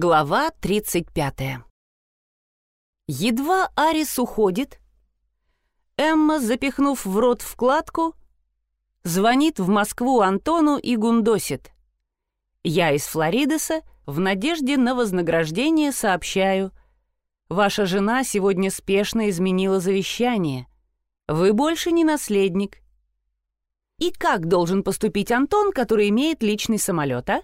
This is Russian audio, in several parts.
Глава 35. Едва Арис уходит, Эмма, запихнув в рот вкладку, звонит в Москву Антону и гундосит. Я из Флоридеса в надежде на вознаграждение сообщаю. Ваша жена сегодня спешно изменила завещание. Вы больше не наследник. И как должен поступить Антон, который имеет личный самолет, а?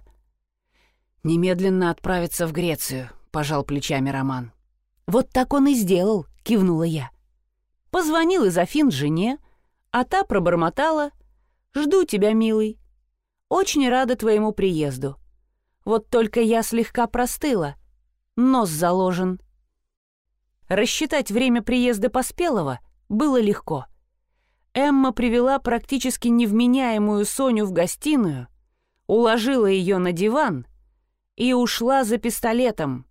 «Немедленно отправиться в Грецию», — пожал плечами Роман. «Вот так он и сделал», — кивнула я. Позвонил из Афин жене, а та пробормотала. «Жду тебя, милый. Очень рада твоему приезду. Вот только я слегка простыла. Нос заложен». Рассчитать время приезда Поспелого было легко. Эмма привела практически невменяемую Соню в гостиную, уложила ее на диван — и ушла за пистолетом.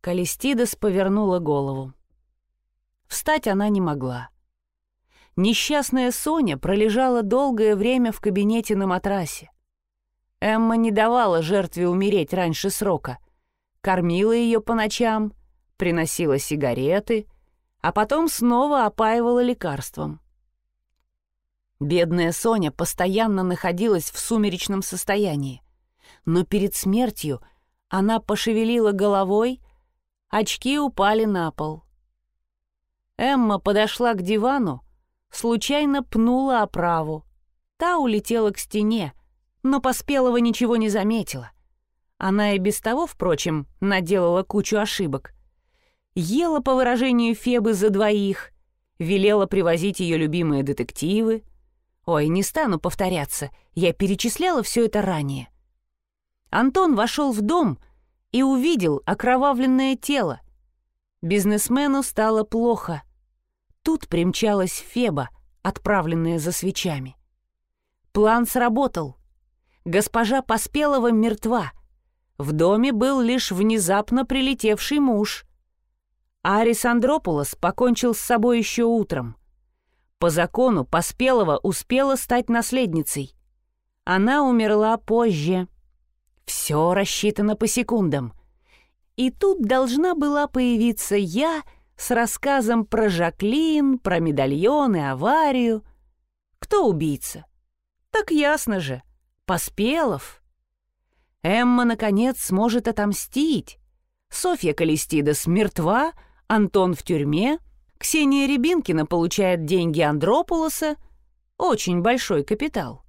Калистидас повернула голову. Встать она не могла. Несчастная Соня пролежала долгое время в кабинете на матрасе. Эмма не давала жертве умереть раньше срока. Кормила ее по ночам, приносила сигареты, а потом снова опаивала лекарством. Бедная Соня постоянно находилась в сумеречном состоянии но перед смертью она пошевелила головой, очки упали на пол. Эмма подошла к дивану, случайно пнула оправу. Та улетела к стене, но Поспелого ничего не заметила. Она и без того, впрочем, наделала кучу ошибок. Ела, по выражению Фебы, за двоих, велела привозить ее любимые детективы. Ой, не стану повторяться, я перечисляла все это ранее. Антон вошел в дом и увидел окровавленное тело. Бизнесмену стало плохо. Тут примчалась Феба, отправленная за свечами. План сработал. Госпожа Поспелова мертва. В доме был лишь внезапно прилетевший муж. Арис Андропулос покончил с собой еще утром. По закону Поспелова успела стать наследницей. Она умерла позже. Все рассчитано по секундам. И тут должна была появиться я с рассказом про Жаклин, про медальон и аварию. Кто убийца? Так ясно же. Поспелов. Эмма, наконец, сможет отомстить. Софья Калистидас мертва, Антон в тюрьме, Ксения Рябинкина получает деньги Андропулоса, очень большой капитал.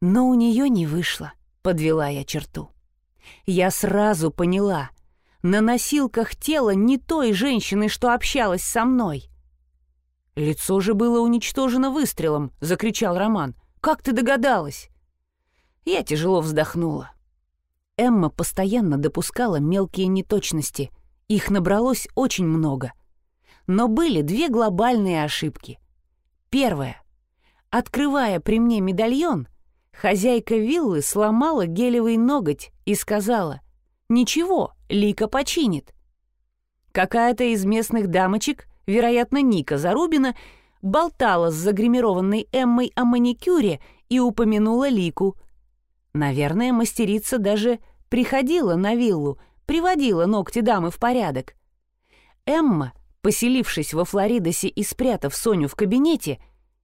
Но у нее не вышло подвела я черту. Я сразу поняла, на носилках тело не той женщины, что общалась со мной. «Лицо же было уничтожено выстрелом», — закричал Роман. «Как ты догадалась?» Я тяжело вздохнула. Эмма постоянно допускала мелкие неточности. Их набралось очень много. Но были две глобальные ошибки. Первая. Открывая при мне медальон, Хозяйка виллы сломала гелевый ноготь и сказала «Ничего, Лика починит». Какая-то из местных дамочек, вероятно, Ника Зарубина, болтала с загримированной Эммой о маникюре и упомянула Лику. Наверное, мастерица даже приходила на виллу, приводила ногти дамы в порядок. Эмма, поселившись во Флоридосе и спрятав Соню в кабинете,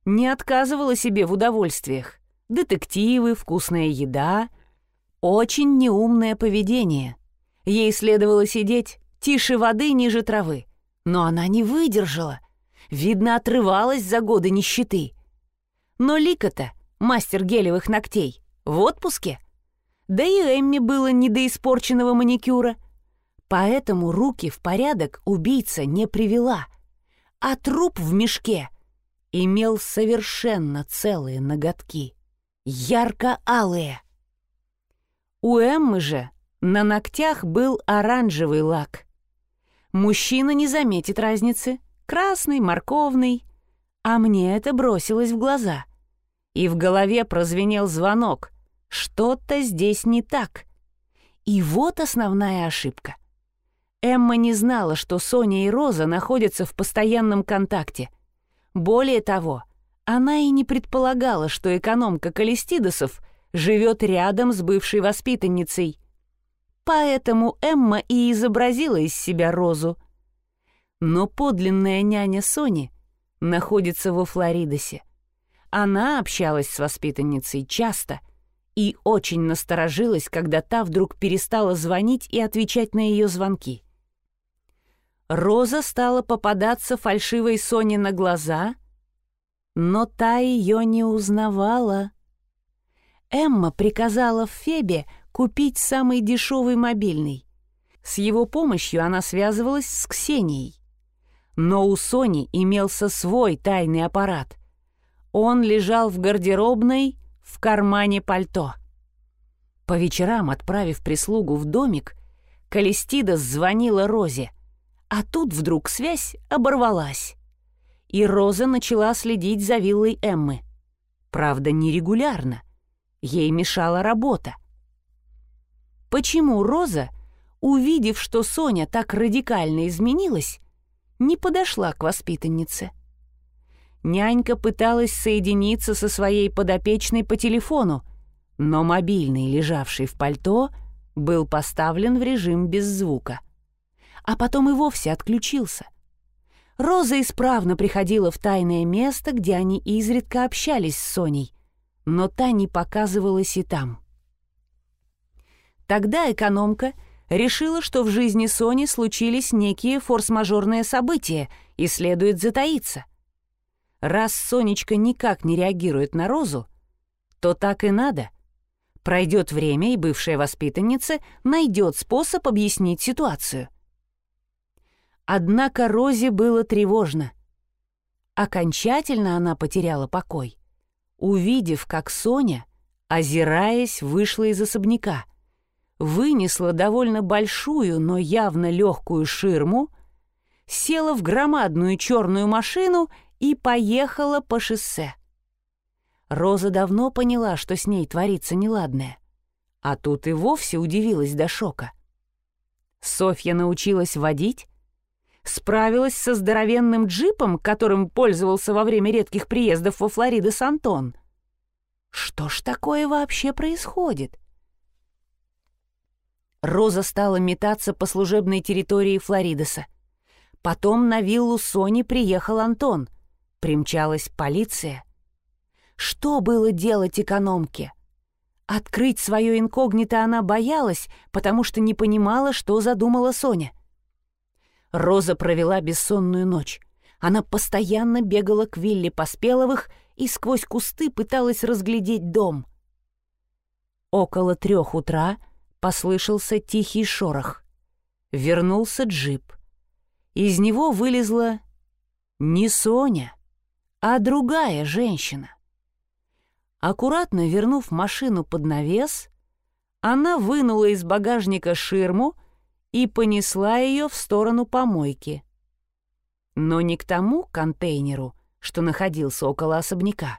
не отказывала себе в удовольствиях детективы, вкусная еда. Очень неумное поведение. Ей следовало сидеть тише воды ниже травы. Но она не выдержала. Видно, отрывалась за годы нищеты. Но Лика-то, мастер гелевых ногтей, в отпуске. Да и Эмми было не до испорченного маникюра. Поэтому руки в порядок убийца не привела. А труп в мешке имел совершенно целые ноготки ярко-алые. У Эммы же на ногтях был оранжевый лак. Мужчина не заметит разницы, красный, морковный, а мне это бросилось в глаза. И в голове прозвенел звонок. Что-то здесь не так. И вот основная ошибка. Эмма не знала, что Соня и Роза находятся в постоянном контакте. Более того, она и не предполагала, что экономка Калистидосов живет рядом с бывшей воспитанницей. Поэтому Эмма и изобразила из себя Розу. Но подлинная няня Сони находится во Флоридосе. Она общалась с воспитанницей часто и очень насторожилась, когда та вдруг перестала звонить и отвечать на ее звонки. Роза стала попадаться фальшивой Соне на глаза, но та ее не узнавала. Эмма приказала Фебе купить самый дешевый мобильный. С его помощью она связывалась с Ксенией. Но у Сони имелся свой тайный аппарат. Он лежал в гардеробной в кармане пальто. По вечерам, отправив прислугу в домик, Калистида звонила Розе, а тут вдруг связь оборвалась. И Роза начала следить за виллой Эммы. Правда, нерегулярно. Ей мешала работа. Почему Роза, увидев, что Соня так радикально изменилась, не подошла к воспитаннице? Нянька пыталась соединиться со своей подопечной по телефону, но мобильный, лежавший в пальто, был поставлен в режим без звука. А потом и вовсе отключился. Роза исправно приходила в тайное место, где они изредка общались с Соней, но та не показывалась и там. Тогда экономка решила, что в жизни Сони случились некие форс-мажорные события и следует затаиться. Раз Сонечка никак не реагирует на Розу, то так и надо. Пройдет время, и бывшая воспитанница найдет способ объяснить ситуацию. Однако Розе было тревожно. Окончательно она потеряла покой, увидев, как Соня, озираясь, вышла из особняка — вынесла довольно большую, но явно легкую ширму, села в громадную черную машину и поехала по шоссе. Роза давно поняла, что с ней творится неладное, а тут и вовсе удивилась до шока. Софья научилась водить, справилась со здоровенным джипом, которым пользовался во время редких приездов во Флоридос Антон. Что ж такое вообще происходит? Роза стала метаться по служебной территории Флоридоса. Потом на виллу Сони приехал Антон. Примчалась полиция. Что было делать экономке? Открыть свое инкогнито она боялась, потому что не понимала, что задумала Соня. Роза провела бессонную ночь. Она постоянно бегала к вилле Поспеловых и сквозь кусты пыталась разглядеть дом. Около трех утра — Послышался тихий шорох. Вернулся джип. Из него вылезла не Соня, а другая женщина. Аккуратно вернув машину под навес, она вынула из багажника ширму и понесла ее в сторону помойки. Но не к тому контейнеру, что находился около особняка,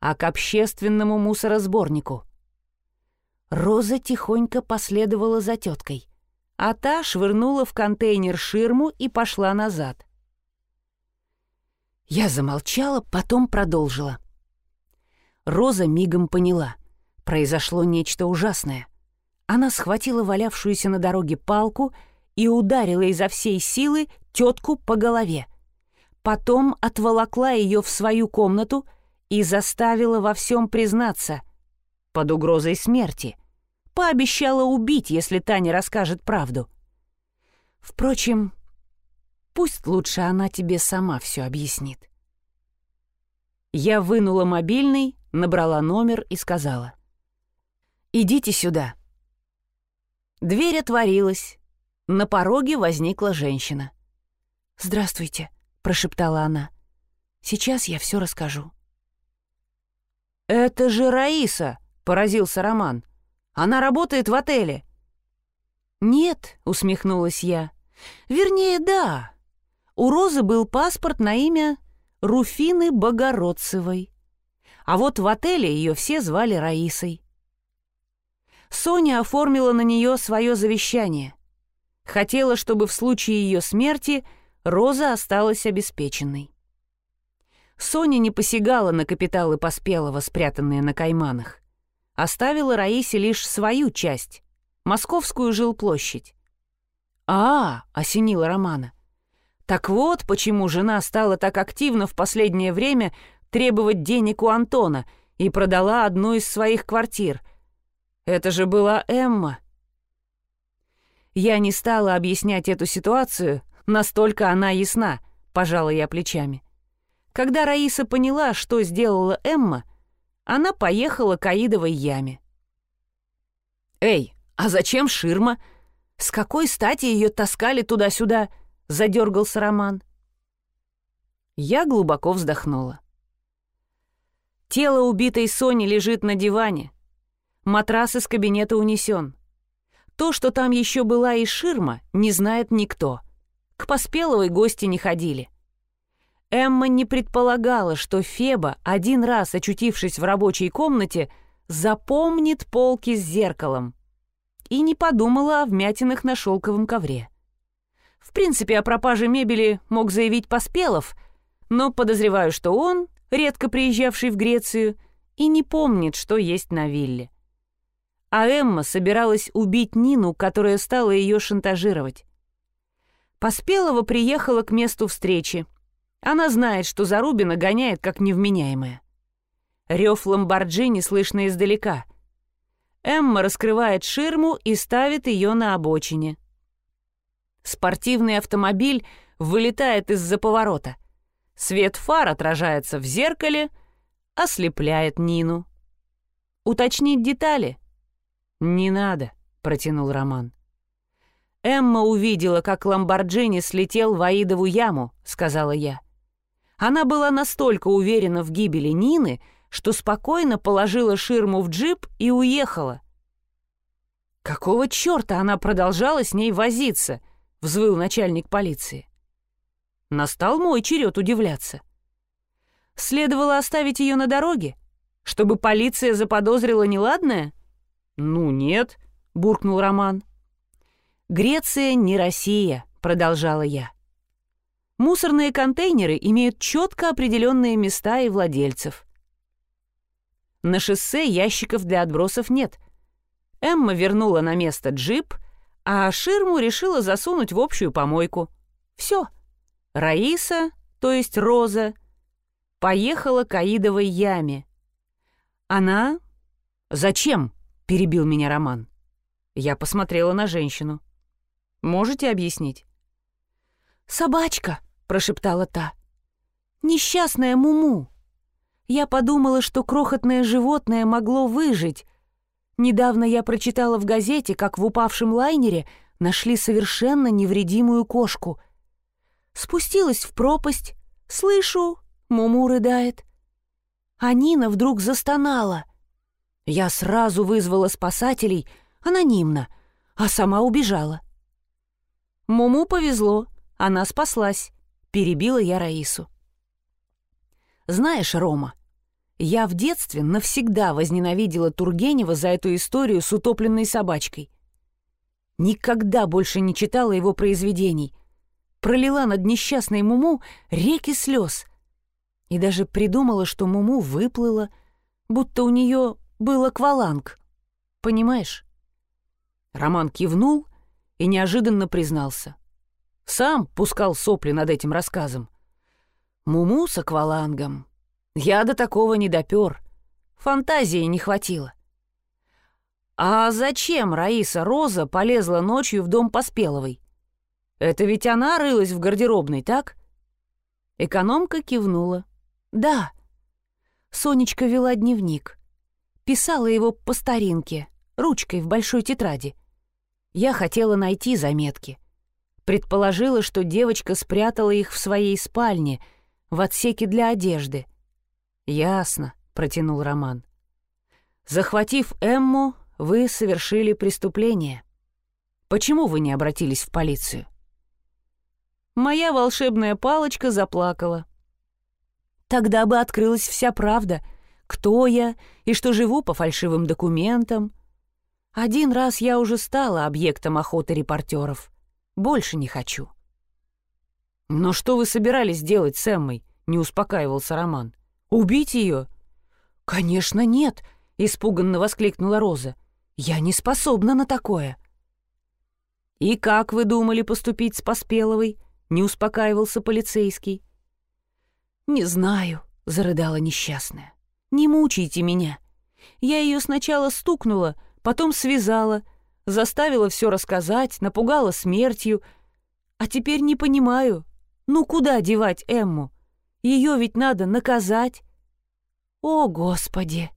а к общественному мусоросборнику — Роза тихонько последовала за теткой, а та швырнула в контейнер ширму и пошла назад. Я замолчала, потом продолжила. Роза мигом поняла. Произошло нечто ужасное. Она схватила валявшуюся на дороге палку и ударила изо всей силы тетку по голове. Потом отволокла ее в свою комнату и заставила во всем признаться под угрозой смерти — Пообещала убить, если Таня расскажет правду. Впрочем, пусть лучше она тебе сама все объяснит. Я вынула мобильный, набрала номер и сказала. «Идите сюда». Дверь отворилась. На пороге возникла женщина. «Здравствуйте», — прошептала она. «Сейчас я все расскажу». «Это же Раиса!» — поразился Роман. Она работает в отеле». «Нет», — усмехнулась я. «Вернее, да. У Розы был паспорт на имя Руфины Богородцевой. А вот в отеле ее все звали Раисой. Соня оформила на нее свое завещание. Хотела, чтобы в случае ее смерти Роза осталась обеспеченной. Соня не посягала на капиталы Поспелого, спрятанные на Кайманах оставила Раисе лишь свою часть, московскую жилплощадь. «А, — осенила Романа. Так вот, почему жена стала так активно в последнее время требовать денег у Антона и продала одну из своих квартир. Это же была Эмма. Я не стала объяснять эту ситуацию, настолько она ясна, пожала я плечами. Когда Раиса поняла, что сделала Эмма, она поехала к Аидовой яме. «Эй, а зачем ширма? С какой стати ее таскали туда-сюда?» — задергался Роман. Я глубоко вздохнула. Тело убитой Сони лежит на диване. Матрас из кабинета унесен. То, что там еще была и ширма, не знает никто. К Поспеловой гости не ходили. Эмма не предполагала, что Феба, один раз очутившись в рабочей комнате, запомнит полки с зеркалом. И не подумала о вмятинах на шелковом ковре. В принципе, о пропаже мебели мог заявить Поспелов, но подозреваю, что он, редко приезжавший в Грецию, и не помнит, что есть на вилле. А Эмма собиралась убить Нину, которая стала ее шантажировать. Поспелова приехала к месту встречи, она знает, что Зарубина гоняет как невменяемая. Рев Ламборджини слышно издалека. Эмма раскрывает ширму и ставит ее на обочине. Спортивный автомобиль вылетает из-за поворота. Свет фар отражается в зеркале, ослепляет Нину. «Уточнить детали?» «Не надо», — протянул Роман. «Эмма увидела, как Ламборджини слетел в Аидову яму», — сказала я. Она была настолько уверена в гибели Нины, что спокойно положила ширму в джип и уехала. «Какого черта она продолжала с ней возиться?» — взвыл начальник полиции. Настал мой черед удивляться. Следовало оставить ее на дороге, чтобы полиция заподозрила неладное? «Ну нет», — буркнул Роман. «Греция не Россия», — продолжала я. Мусорные контейнеры имеют четко определенные места и владельцев. На шоссе ящиков для отбросов нет. Эмма вернула на место джип, а ширму решила засунуть в общую помойку. Все. Раиса, то есть Роза, поехала к Аидовой яме. Она... «Зачем?» — перебил меня Роман. Я посмотрела на женщину. «Можете объяснить?» «Собачка!» прошептала та. «Несчастная Муму!» Я подумала, что крохотное животное могло выжить. Недавно я прочитала в газете, как в упавшем лайнере нашли совершенно невредимую кошку. Спустилась в пропасть, слышу, Муму рыдает. А Нина вдруг застонала. Я сразу вызвала спасателей, анонимно, а сама убежала. Муму повезло, она спаслась. Перебила я Раису. «Знаешь, Рома, я в детстве навсегда возненавидела Тургенева за эту историю с утопленной собачкой. Никогда больше не читала его произведений. Пролила над несчастной Муму реки слез. И даже придумала, что Муму выплыла, будто у нее был акваланг. Понимаешь?» Роман кивнул и неожиданно признался. Сам пускал сопли над этим рассказом. Муму с аквалангом. Я до такого не допер. Фантазии не хватило. А зачем Раиса Роза полезла ночью в дом Поспеловой? Это ведь она рылась в гардеробной, так? Экономка кивнула. Да. Сонечка вела дневник. Писала его по старинке, ручкой в большой тетради. Я хотела найти заметки. Предположила, что девочка спрятала их в своей спальне, в отсеке для одежды. «Ясно», — протянул Роман. «Захватив Эмму, вы совершили преступление. Почему вы не обратились в полицию?» Моя волшебная палочка заплакала. Тогда бы открылась вся правда, кто я и что живу по фальшивым документам. Один раз я уже стала объектом охоты репортеров. Больше не хочу». «Но что вы собирались делать с Эммой?» — не успокаивался Роман. «Убить ее?» «Конечно нет!» — испуганно воскликнула Роза. Я не способна на такое. «И как вы думали поступить с Поспеловой?» — не успокаивался полицейский. «Не знаю», — зарыдала несчастная. «Не мучайте меня. Я ее сначала стукнула, потом связала, заставила все рассказать, напугала смертью. А теперь не понимаю, ну куда девать Эмму? Ее ведь надо наказать». «О, Господи!»